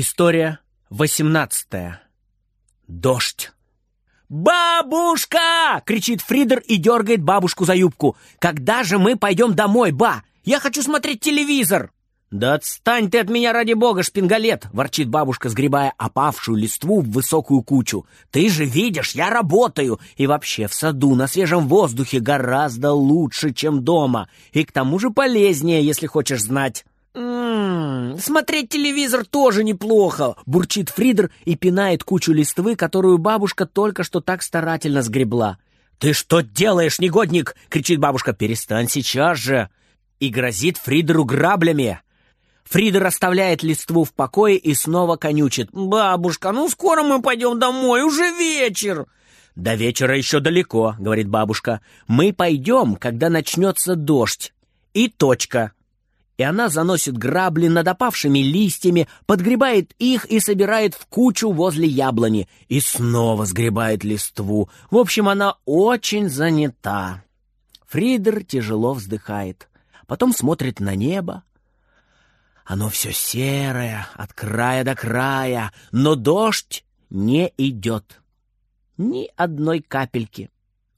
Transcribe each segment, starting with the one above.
История восемнадцатая. Дождь. «Бабушка!» — кричит Фридер и дергает бабушку за юбку. «Когда же мы пойдем домой, ба? Я хочу смотреть телевизор!» «Да отстань ты от меня, ради бога, шпингалет!» — ворчит бабушка, сгребая опавшую листву в высокую кучу. «Ты же видишь, я работаю! И вообще в саду на свежем воздухе гораздо лучше, чем дома. И к тому же полезнее, если хочешь знать». «М-м, смотреть телевизор тоже неплохо!» — бурчит Фридер и пинает кучу листвы, которую бабушка только что так старательно сгребла. «Ты что делаешь, негодник?» — кричит бабушка. «Перестань сейчас же!» И грозит Фридеру граблями. Фридер оставляет листву в покое и снова конючит. «Бабушка, ну скоро мы пойдем домой, уже вечер!» «До вечера еще далеко», — говорит бабушка. «Мы пойдем, когда начнется дождь. И точка». И она заносит грабли над опавшими листьями, подгребает их и собирает в кучу возле яблони. И снова сгребает листву. В общем, она очень занята. Фридер тяжело вздыхает. Потом смотрит на небо, оно все серое, от края до края, но дождь не идет. Ни одной капельки.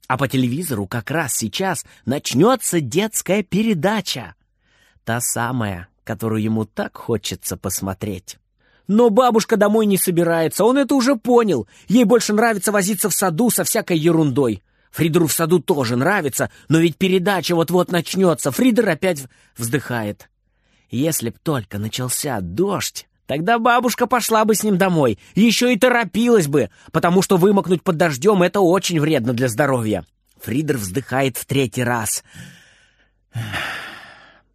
А по телевизору как раз сейчас начнется детская передача. Та самая, которую ему так хочется посмотреть. Но бабушка домой не собирается, он это уже понял. Ей больше нравится возиться в саду со всякой ерундой. Фридеру в саду тоже нравится, но ведь передача вот-вот начнется. Фридер опять вздыхает. Если б только начался дождь, тогда бабушка пошла бы с ним домой, еще и торопилась бы, потому что вымокнуть под дождем — это очень вредно для здоровья. Фридер вздыхает в третий раз.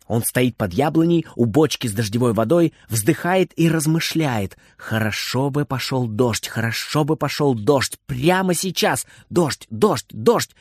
Он стоит под яблоней у бочки с дождевой водой, вздыхает и размышляет. Хорошо бы пошел дождь, хорошо бы пошел дождь, прямо сейчас. Дождь, дождь, дождь.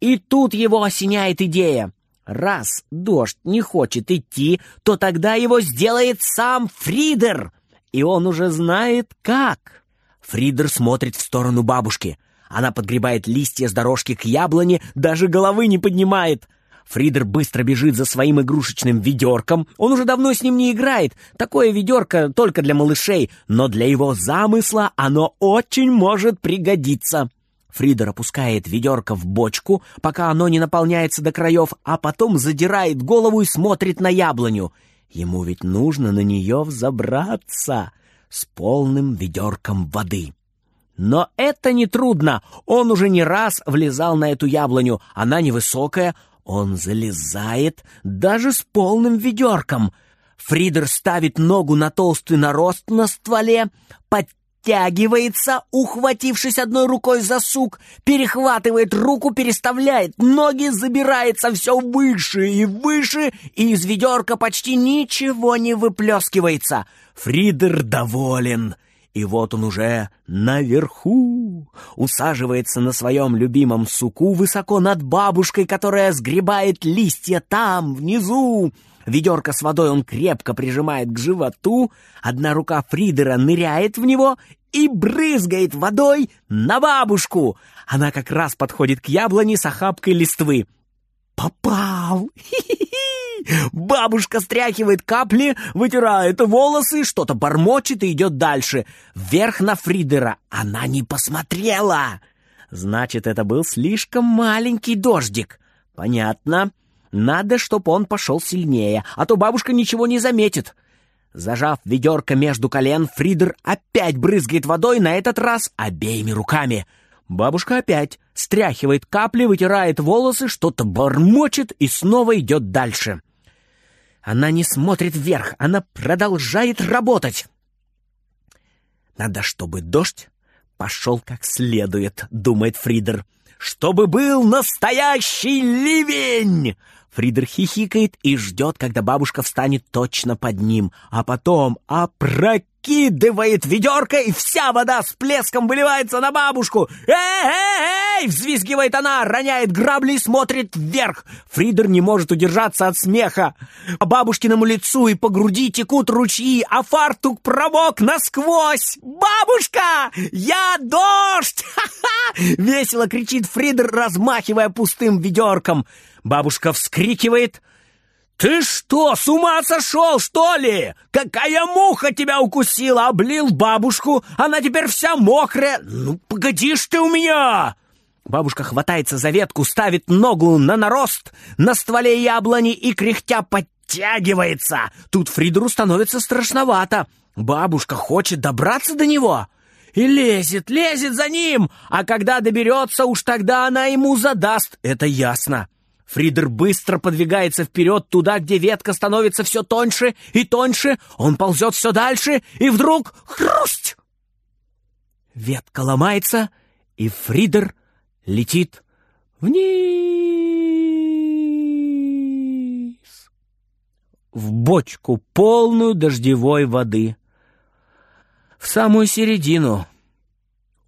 И тут его осеняет идея. Раз дождь не хочет идти, то тогда его сделает сам Фридер. И он уже знает, как. Фридер смотрит в сторону бабушки. Она подгребает листья с дорожки к яблоне, даже головы не поднимает. Фридер быстро бежит за своим игрушечным ведерком. Он уже давно с ним не играет. Такое ведерко только для малышей, но для его замысла оно очень может пригодиться. Фридер опускает ведерко в бочку, пока оно не наполняется до краев, а потом задирает голову и смотрит на яблоню. Ему ведь нужно на нее взобраться с полным ведерком воды. Но это не трудно. Он уже не раз влезал на эту яблоню. Она невысокая. Он залезает даже с полным ведерком. Фридер ставит ногу на толстый нарост на стволе, подтягивается, ухватившись одной рукой за сук, перехватывает руку, переставляет, ноги забирается все выше и выше, и из ведерка почти ничего не выплескивается. Фридер доволен. И вот он уже наверху, усаживается на своем любимом суку высоко над бабушкой, которая сгребает листья там, внизу. Ведерко с водой он крепко прижимает к животу, одна рука Фридера ныряет в него и брызгает водой на бабушку. Она как раз подходит к яблоне с охапкой листвы. «Попал! Бабушка стряхивает капли, вытирает волосы, что-то бормочет и идет дальше. Вверх на Фридера она не посмотрела. Значит, это был слишком маленький дождик. Понятно. Надо, чтобы он пошел сильнее, а то бабушка ничего не заметит. Зажав ведерко между колен, Фридер опять брызгает водой, на этот раз обеими руками. Бабушка опять стряхивает капли, вытирает волосы, что-то бормочет и снова идет дальше. Она не смотрит вверх, она продолжает работать. Надо, чтобы дождь пошел как следует, думает Фридер. Чтобы был настоящий ливень! Фридер хихикает и ждет, когда бабушка встанет точно под ним, а потом опрокидывает ведерко, и вся вода с плеском выливается на бабушку. «Эй-эй-эй!» — взвизгивает она, роняет грабли и смотрит вверх. Фридер не может удержаться от смеха. По бабушкиному лицу и по груди текут ручьи, а фартук промок насквозь. «Бабушка! Я дождь!» Весело кричит Фридер, размахивая пустым ведерком. Бабушка вскрикивает. «Ты что, с ума сошел, что ли? Какая муха тебя укусила? Облил бабушку, она теперь вся мокрая. Ну, погодишь ты у меня!» Бабушка хватается за ветку, ставит ногу на нарост на стволе яблони и кряхтя подтягивается. Тут Фридеру становится страшновато. Бабушка хочет добраться до него и лезет, лезет за ним, а когда доберется, уж тогда она ему задаст, это ясно. Фридер быстро подвигается вперед туда, где ветка становится все тоньше и тоньше, он ползет все дальше, и вдруг хрусть! Ветка ломается, и Фридер летит вниз в бочку, полную дождевой воды в самую середину.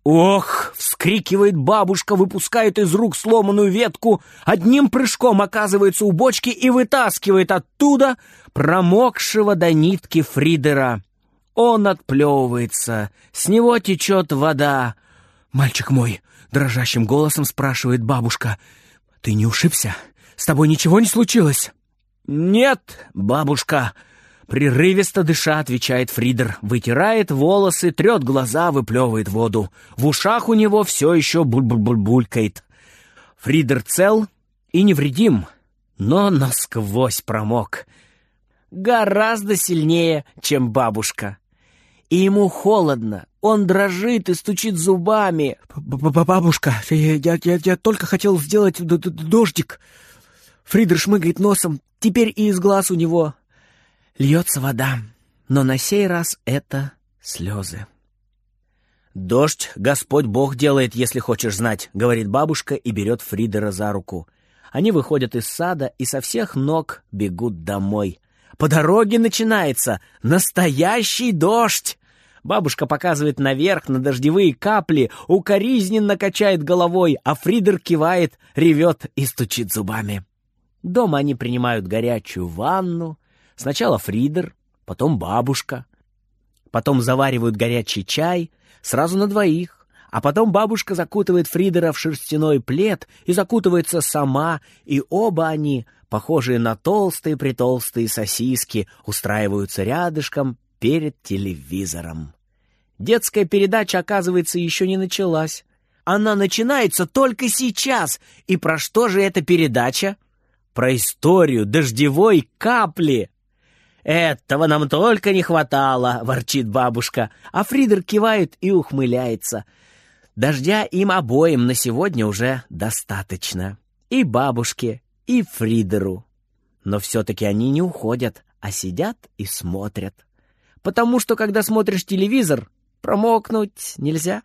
«Ох!» — вскрикивает бабушка, выпускает из рук сломанную ветку, одним прыжком оказывается у бочки и вытаскивает оттуда промокшего до нитки Фридера. Он отплевывается, с него течет вода. «Мальчик мой!» — дрожащим голосом спрашивает бабушка. «Ты не ушибся? С тобой ничего не случилось?» «Нет, бабушка!» Прерывисто дыша, отвечает Фридер, вытирает волосы, трет глаза, выплевывает воду. В ушах у него все еще буль-буль-буль-булькает. Фридер цел и невредим, но насквозь промок. Гораздо сильнее, чем бабушка. И ему холодно, он дрожит и стучит зубами. «Бабушка, я, я, я только хотел сделать дождик». Фридер шмыгает носом, теперь и из глаз у него Льется вода, но на сей раз это слезы. «Дождь Господь Бог делает, если хочешь знать», — говорит бабушка и берет Фридера за руку. Они выходят из сада и со всех ног бегут домой. По дороге начинается настоящий дождь. Бабушка показывает наверх на дождевые капли, укоризненно качает головой, а Фридер кивает, ревет и стучит зубами. Дома они принимают горячую ванну, Сначала Фридер, потом бабушка. Потом заваривают горячий чай, сразу на двоих. А потом бабушка закутывает Фридера в шерстяной плед и закутывается сама, и оба они, похожие на толстые-притолстые сосиски, устраиваются рядышком перед телевизором. Детская передача, оказывается, еще не началась. Она начинается только сейчас. И про что же эта передача? Про историю дождевой капли. «Этого нам только не хватало!» — ворчит бабушка, а Фридер кивает и ухмыляется. Дождя им обоим на сегодня уже достаточно. И бабушке, и Фридеру. Но все-таки они не уходят, а сидят и смотрят. Потому что, когда смотришь телевизор, промокнуть нельзя.